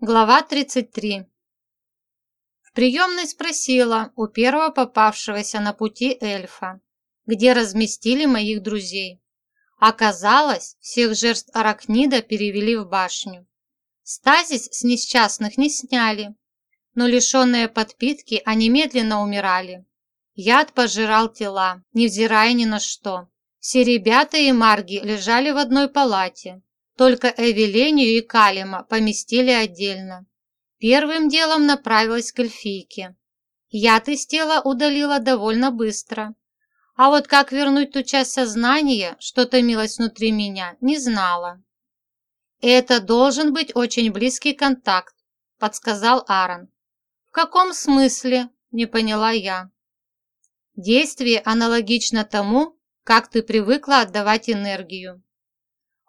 Глава 33 В приемной спросила у первого попавшегося на пути эльфа, где разместили моих друзей. Оказалось, всех жертв аракнида перевели в башню. Стазис с несчастных не сняли, но лишенные подпитки они медленно умирали. Яд пожирал тела, невзирая ни на что. Все ребята и Марги лежали в одной палате. Только Эвелению и Калима поместили отдельно. Первым делом направилась к эльфийке. Яд из тела удалила довольно быстро. А вот как вернуть ту часть сознания, что томилось внутри меня, не знала. «Это должен быть очень близкий контакт», – подсказал Аарон. «В каком смысле?» – не поняла я. Действие аналогично тому, как ты привыкла отдавать энергию.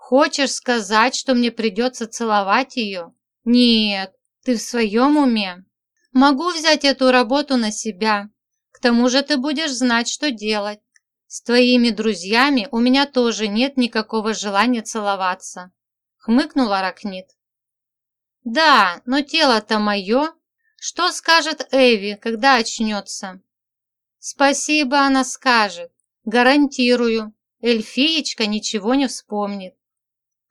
Хочешь сказать, что мне придется целовать ее? Нет, ты в своем уме? Могу взять эту работу на себя. К тому же ты будешь знать, что делать. С твоими друзьями у меня тоже нет никакого желания целоваться. Хмыкнула Ракнит. Да, но тело-то мое. Что скажет Эви, когда очнется? Спасибо она скажет. Гарантирую, эльфиечка ничего не вспомнит.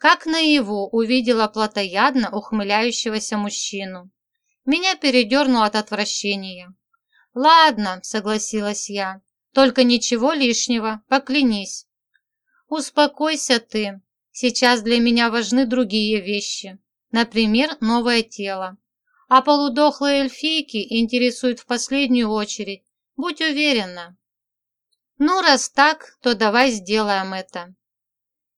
Как наяву увидела плотоядно ухмыляющегося мужчину. Меня передернуло от отвращения. «Ладно», — согласилась я, — «только ничего лишнего, поклянись». «Успокойся ты, сейчас для меня важны другие вещи, например, новое тело. А полудохлые эльфийки интересуют в последнюю очередь, Будь уверена. Ну, раз так, то давай сделаем это.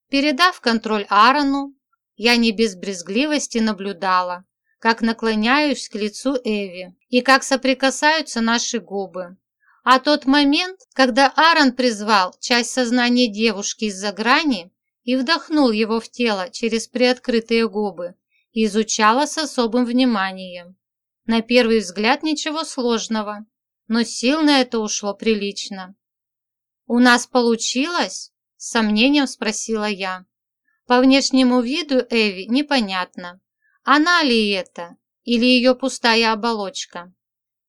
Передав контроль Аарону, я не без брезгливости наблюдала, как наклоняюсь к лицу Эви и как соприкасаются наши губы. А тот момент, когда Аарон призвал часть сознания девушки из-за грани и вдохнул его в тело через приоткрытые губы, изучала с особым вниманием. На первый взгляд ничего сложного но сил на это ушло прилично. «У нас получилось?» – сомнением спросила я. По внешнему виду Эви непонятно, она ли это или ее пустая оболочка.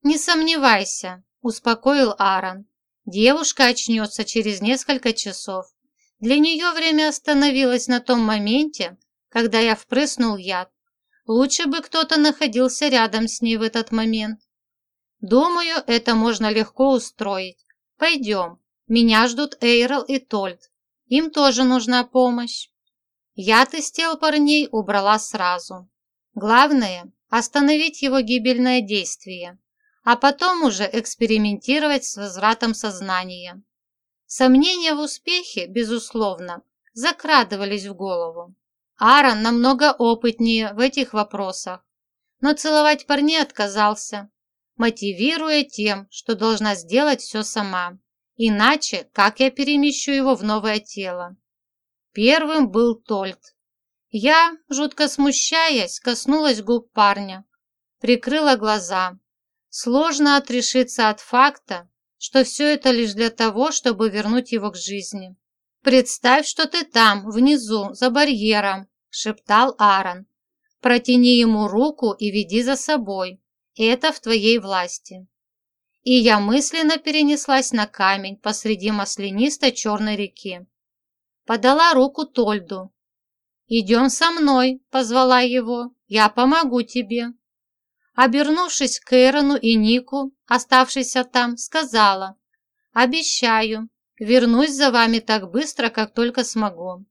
«Не сомневайся», – успокоил Аарон. «Девушка очнется через несколько часов. Для нее время остановилось на том моменте, когда я впрыснул яд. Лучше бы кто-то находился рядом с ней в этот момент. Думаю, это можно легко устроить. Пойдем. Меня ждут Эйрл и Тольд. Им тоже нужна помощь. Яд из тел парней убрала сразу. Главное – остановить его гибельное действие, а потом уже экспериментировать с возвратом сознания. Сомнения в успехе, безусловно, закрадывались в голову. Аарон намного опытнее в этих вопросах, но целовать парней отказался, мотивируя тем, что должна сделать все сама. Иначе, как я перемещу его в новое тело? Первым был Тольт. Я, жутко смущаясь, коснулась губ парня, прикрыла глаза. Сложно отрешиться от факта, что все это лишь для того, чтобы вернуть его к жизни. «Представь, что ты там, внизу, за барьером», – шептал Аарон. «Протяни ему руку и веди за собой. Это в твоей власти. И я мысленно перенеслась на камень посреди маслянистой черной реки. Подала руку Тольду. «Идем со мной», – позвала его, – «я помогу тебе». Обернувшись к Эрону и Нику, оставшейся там, сказала, «Обещаю, вернусь за вами так быстро, как только смогу».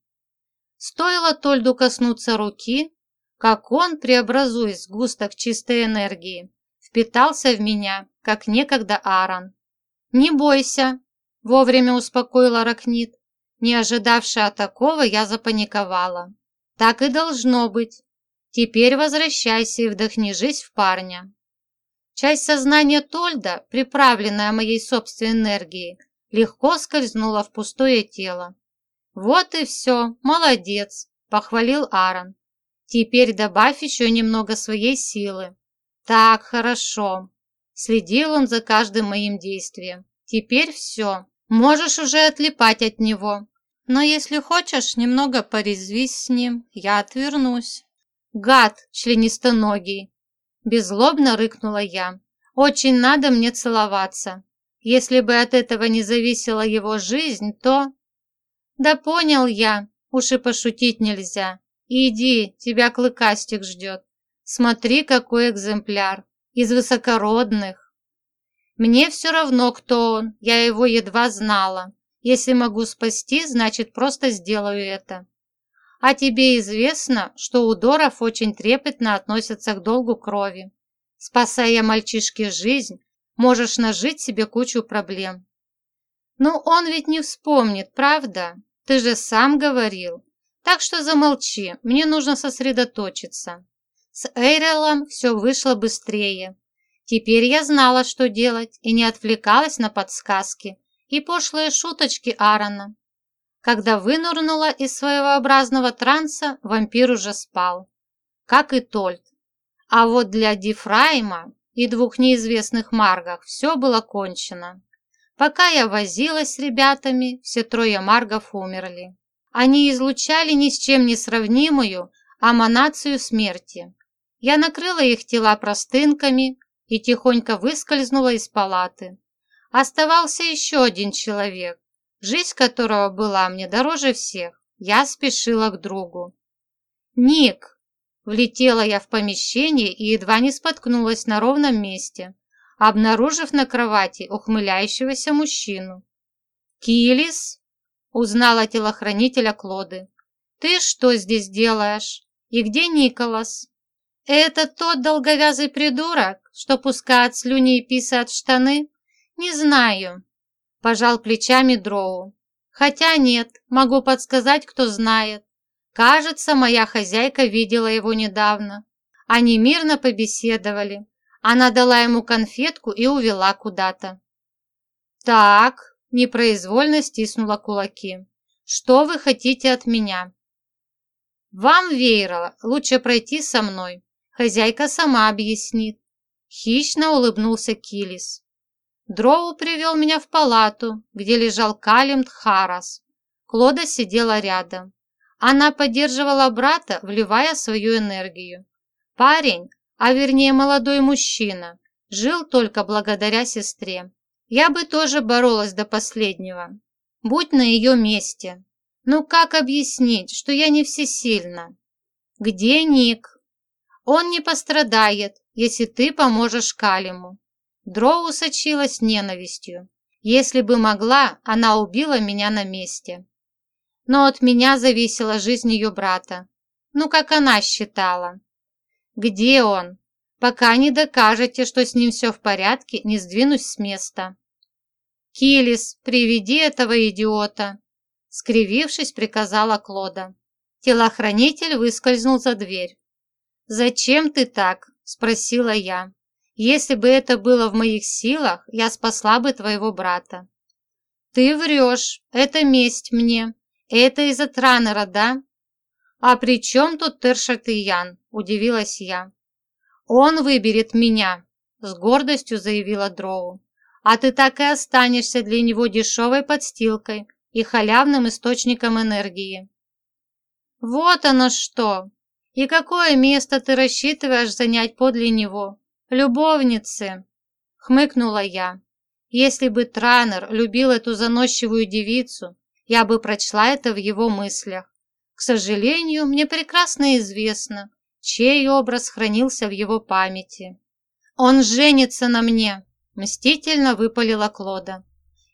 Стоило Тольду коснуться руки, как он, преобразуясь в густок чистой энергии, впитался в меня, как некогда Аарон. «Не бойся», – вовремя успокоила Ракнит. Не ожидавшая такого, я запаниковала. «Так и должно быть. Теперь возвращайся и вдохни жизнь в парня». Часть сознания Тольда, приправленная моей собственной энергией, легко скользнула в пустое тело. «Вот и все, молодец», – похвалил Аарон. «Теперь добавь еще немного своей силы». «Так, хорошо». Следил он за каждым моим действием. «Теперь все. Можешь уже отлипать от него. Но если хочешь, немного порезвись с ним, я отвернусь». Гад членистоногий!» Беззлобно рыкнула я. «Очень надо мне целоваться. Если бы от этого не зависела его жизнь, то...» «Да понял я, уж и пошутить нельзя. Иди, тебя клыкастик ждет. Смотри, какой экземпляр. Из высокородных. Мне все равно, кто он, я его едва знала. Если могу спасти, значит, просто сделаю это. А тебе известно, что у Доров очень трепетно относятся к долгу крови. Спасая мальчишке жизнь, можешь нажить себе кучу проблем. Ну, он ведь не вспомнит, правда? Ты же сам говорил. Так что замолчи, мне нужно сосредоточиться. С Эйрелом все вышло быстрее. Теперь я знала, что делать, и не отвлекалась на подсказки и пошлые шуточки Аарона. Когда вынурнула из своеобразного транса, вампир уже спал, как и Тольт. А вот для Дифрайма и двух неизвестных маргов все было кончено. Пока я возилась с ребятами, все трое маргов умерли. Они излучали ни с чем не сравнимую аманацию смерти. Я накрыла их тела простынками и тихонько выскользнула из палаты. Оставался еще один человек, жизнь которого была мне дороже всех. Я спешила к другу. «Ник!» Влетела я в помещение и едва не споткнулась на ровном месте, обнаружив на кровати ухмыляющегося мужчину. «Килис?» – узнала телохранителя Клоды. «Ты что здесь делаешь? И где Николас?» «Это тот долговязый придурок, что пускает слюни и писает в штаны?» «Не знаю», Пожал плечами Дроу. Хотя нет, могу подсказать, кто знает. Кажется, моя хозяйка видела его недавно. Они мирно побеседовали. Она дала ему конфетку и увела куда-то. «Так», – непроизвольно стиснула кулаки. «Что вы хотите от меня?» «Вам, Вейрала, лучше пройти со мной. Хозяйка сама объяснит». Хищно улыбнулся Килис. Дроу привел меня в палату, где лежал Калим Тхарас. Клода сидела рядом. Она поддерживала брата, вливая свою энергию. Парень, а вернее молодой мужчина, жил только благодаря сестре. Я бы тоже боролась до последнего. Будь на ее месте. Ну как объяснить, что я не всесильна? Где Ник? Он не пострадает, если ты поможешь Калиму. Дроу сочилась ненавистью. Если бы могла, она убила меня на месте. Но от меня зависела жизнь ее брата. Ну, как она считала. Где он? Пока не докажете, что с ним все в порядке, не сдвинусь с места. Килис, приведи этого идиота. Скривившись, приказала Клода. Телохранитель выскользнул за дверь. «Зачем ты так?» – спросила я. Если бы это было в моих силах, я спасла бы твоего брата. Ты врешь, это месть мне. Это из-за Транера, да? А при чем тут Тершат и Ян? Удивилась я. Он выберет меня, с гордостью заявила Дроу. А ты так и останешься для него дешевой подстилкой и халявным источником энергии. Вот оно что! И какое место ты рассчитываешь занять подле него? «Любовницы!» – хмыкнула я. «Если бы Транер любил эту заносчивую девицу, я бы прочла это в его мыслях. К сожалению, мне прекрасно известно, чей образ хранился в его памяти. Он женится на мне!» – мстительно выпалила Клода.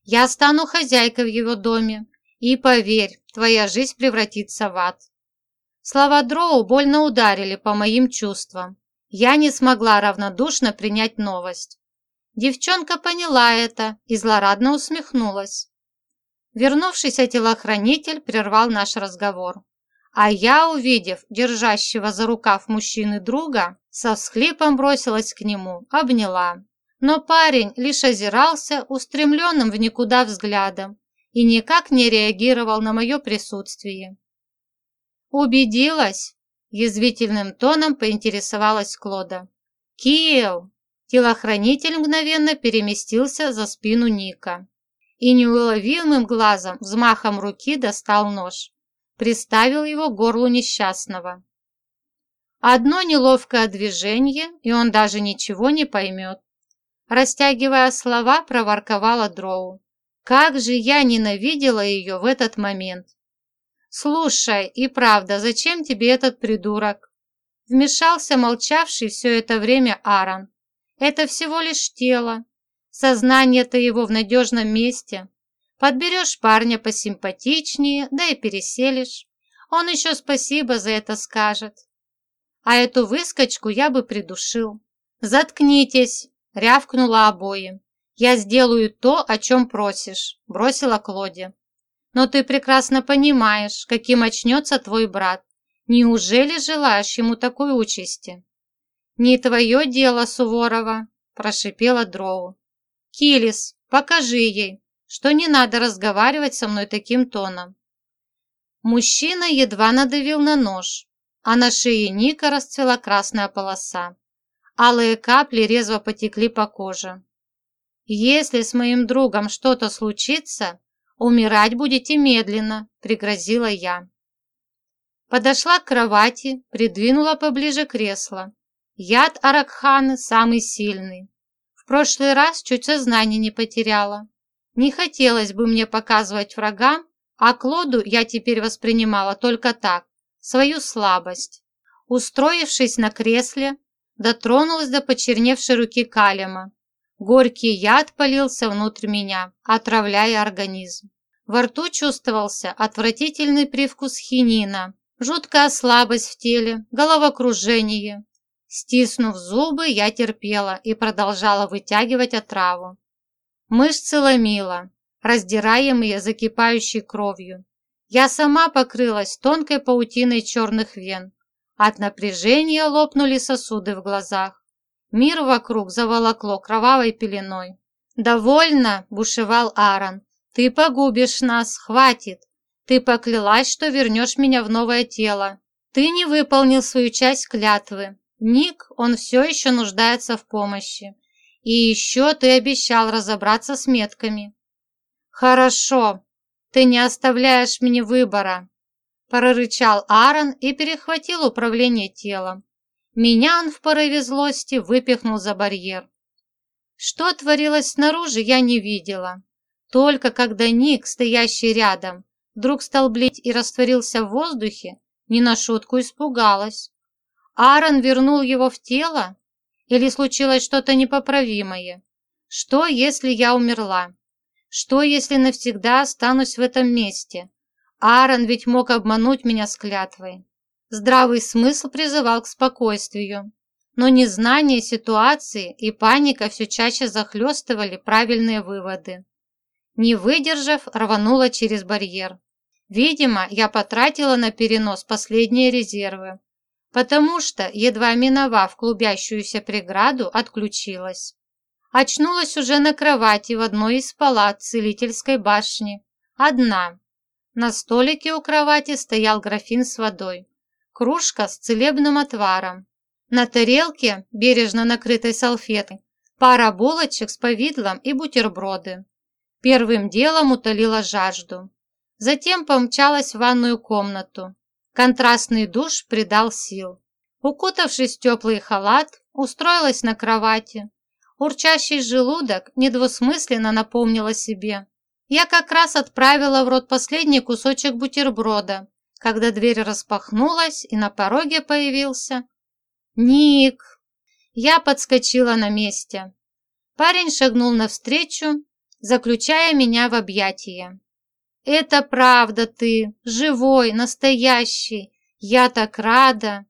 «Я стану хозяйкой в его доме, и, поверь, твоя жизнь превратится в ад». Слова Дроу больно ударили по моим чувствам. Я не смогла равнодушно принять новость. Девчонка поняла это и злорадно усмехнулась. Вернувшийся телохранитель прервал наш разговор. А я, увидев держащего за рукав мужчины друга, со всхлипом бросилась к нему, обняла. Но парень лишь озирался устремленным в никуда взглядом и никак не реагировал на мое присутствие. «Убедилась?» Язвительным тоном поинтересовалась Клода. «Киев!» Телохранитель мгновенно переместился за спину Ника и неуловимым глазом взмахом руки достал нож. Приставил его к горлу несчастного. Одно неловкое движение, и он даже ничего не поймет. Растягивая слова, проворковала Дроу. Как же я ненавидела ее в этот момент. «Слушай, и правда, зачем тебе этот придурок?» Вмешался молчавший все это время Аарон. «Это всего лишь тело. Сознание-то его в надежном месте. Подберешь парня посимпатичнее, да и переселишь. Он еще спасибо за это скажет. А эту выскочку я бы придушил. Заткнитесь, рявкнула обоим. Я сделаю то, о чем просишь, бросила Клоди. Но ты прекрасно понимаешь, каким очнется твой брат. Неужели желаешь ему такой участи? Не твое дело, Суворова, прошипела Дроу. Килис, покажи ей, что не надо разговаривать со мной таким тоном. Мужчина едва надавил на нож, а на шее Ника расцвела красная полоса. Алые капли резво потекли по коже. «Если с моим другом что-то случится, умирать будете медленно», – пригрозила я. Подошла к кровати, придвинула поближе кресло. Яд Аракханы самый сильный. В прошлый раз чуть сознание не потеряла. Не хотелось бы мне показывать врагам, а Клоду я теперь воспринимала только так, свою слабость. Устроившись на кресле, дотронулась до почерневшей руки Калема. Горький яд полился внутрь меня, отравляя организм. Во рту чувствовался отвратительный привкус хинина, жуткая слабость в теле, головокружение. Стиснув зубы, я терпела и продолжала вытягивать отраву. Мышцы ломила, раздираемые закипающей кровью. Я сама покрылась тонкой паутиной черных вен. От напряжения лопнули сосуды в глазах. Мир вокруг заволокло кровавой пеленой. «Довольно!» – бушевал Аарон. «Ты погубишь нас, хватит! Ты поклялась, что вернешь меня в новое тело. Ты не выполнил свою часть клятвы. Ник, он все еще нуждается в помощи. И еще ты обещал разобраться с метками. Хорошо, ты не оставляешь мне выбора, прорычал Аарон и перехватил управление телом. Меня он в порыве злости выпихнул за барьер. Что творилось снаружи, я не видела. Только когда Ник, стоящий рядом, вдруг стал блить и растворился в воздухе, не на шутку испугалась. Аарон вернул его в тело? Или случилось что-то непоправимое? Что, если я умерла? Что, если навсегда останусь в этом месте? Аарон ведь мог обмануть меня с клятвой. Здравый смысл призывал к спокойствию. Но незнание ситуации и паника все чаще захлестывали правильные выводы. Не выдержав, рванула через барьер. Видимо, я потратила на перенос последние резервы потому что, едва миновав клубящуюся преграду, отключилась. Очнулась уже на кровати в одной из палат целительской башни. Одна. На столике у кровати стоял графин с водой, кружка с целебным отваром. На тарелке, бережно накрытой салфеткой, пара булочек с повидлом и бутерброды. Первым делом утолила жажду. Затем помчалась в ванную комнату, Контрастный душ придал сил. Укутавшись в теплый халат, устроилась на кровати. Урчащий желудок недвусмысленно напомнила себе. Я как раз отправила в рот последний кусочек бутерброда, когда дверь распахнулась и на пороге появился Ник. Я подскочила на месте. Парень шагнул навстречу, заключая меня в объятия. «Это правда ты, живой, настоящий! Я так рада!»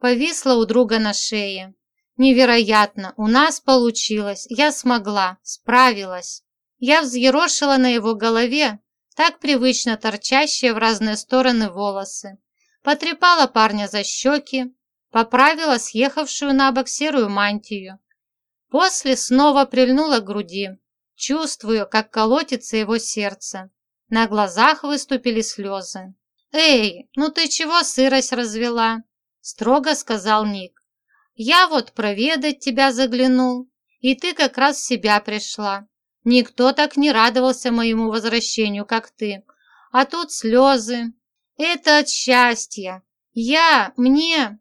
Повисла у друга на шее. «Невероятно! У нас получилось! Я смогла! Справилась!» Я взъерошила на его голове так привычно торчащие в разные стороны волосы. Потрепала парня за щеки, поправила съехавшую на бок серую мантию. После снова прильнула к груди, чувствую, как колотится его сердце. На глазах выступили слезы. «Эй, ну ты чего сырость развела?» Строго сказал Ник. «Я вот проведать тебя заглянул, и ты как раз в себя пришла. Никто так не радовался моему возвращению, как ты. А тут слезы. Это от счастья. Я, мне...»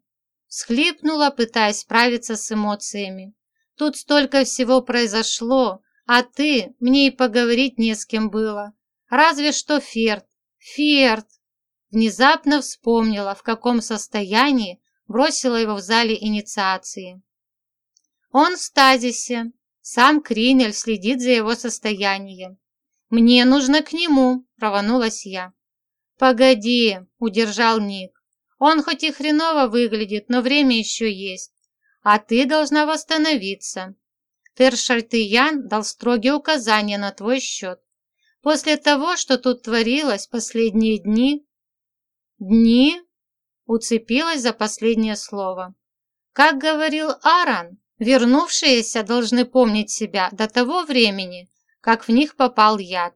Схлипнула, пытаясь справиться с эмоциями. Тут столько всего произошло, а ты, мне и поговорить не с кем было. Разве что Ферд. Ферд! Внезапно вспомнила, в каком состоянии бросила его в зале инициации. Он в стазисе. Сам Кринель следит за его состоянием. «Мне нужно к нему», – рванулась я. «Погоди», – удержал Ник. «Он хоть и хреново выглядит, но время еще есть. А ты должна восстановиться. Тершальтыян дал строгие указания на твой счет. После того, что тут творилось последние дни...» «Дни?» – уцепилась за последнее слово. «Как говорил Аран, вернувшиеся должны помнить себя до того времени, как в них попал яд.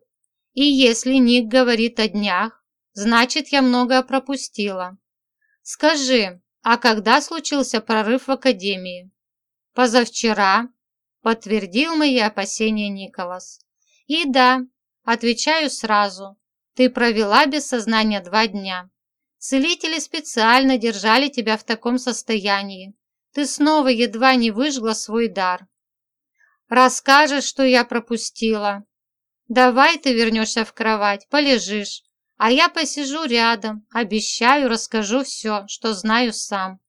И если Ник говорит о днях, значит, я многое пропустила. Скажи, а когда случился прорыв в Академии? Позавчера, подтвердил мои опасения Николас. И да, отвечаю сразу, ты провела без сознания два дня. Целители специально держали тебя в таком состоянии. Ты снова едва не выжгла свой дар. Расскажешь, что я пропустила. Давай ты вернешься в кровать, полежишь, а я посижу рядом, обещаю, расскажу все, что знаю сам.